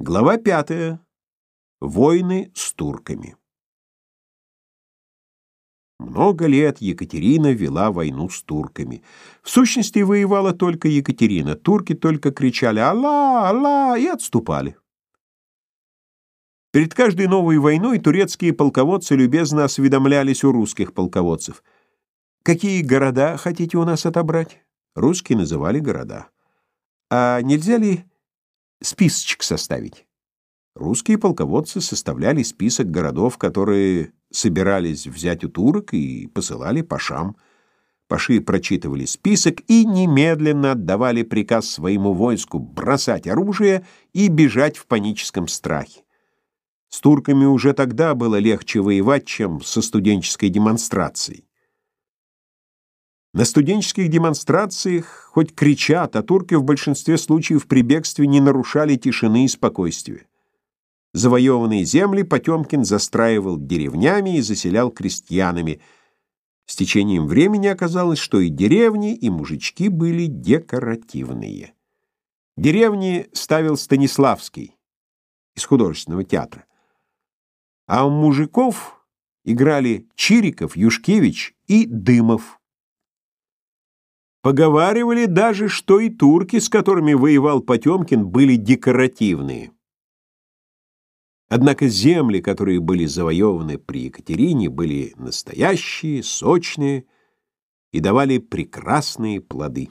Глава пятая. Войны с турками. Много лет Екатерина вела войну с турками. В сущности, воевала только Екатерина. Турки только кричали «Алла! Алла!» и отступали. Перед каждой новой войной турецкие полководцы любезно осведомлялись у русских полководцев. «Какие города хотите у нас отобрать?» Русские называли города. «А нельзя ли списочек составить. Русские полководцы составляли список городов, которые собирались взять у турок и посылали пашам. Паши прочитывали список и немедленно отдавали приказ своему войску бросать оружие и бежать в паническом страхе. С турками уже тогда было легче воевать, чем со студенческой демонстрацией. На студенческих демонстрациях хоть кричат, а турки в большинстве случаев при бегстве не нарушали тишины и спокойствия. Завоеванные земли Потемкин застраивал деревнями и заселял крестьянами. С течением времени оказалось, что и деревни, и мужички были декоративные. Деревни ставил Станиславский из художественного театра. А у мужиков играли Чириков, Юшкевич и Дымов. Поговаривали даже, что и турки, с которыми воевал Потемкин, были декоративные. Однако земли, которые были завоеваны при Екатерине, были настоящие, сочные и давали прекрасные плоды.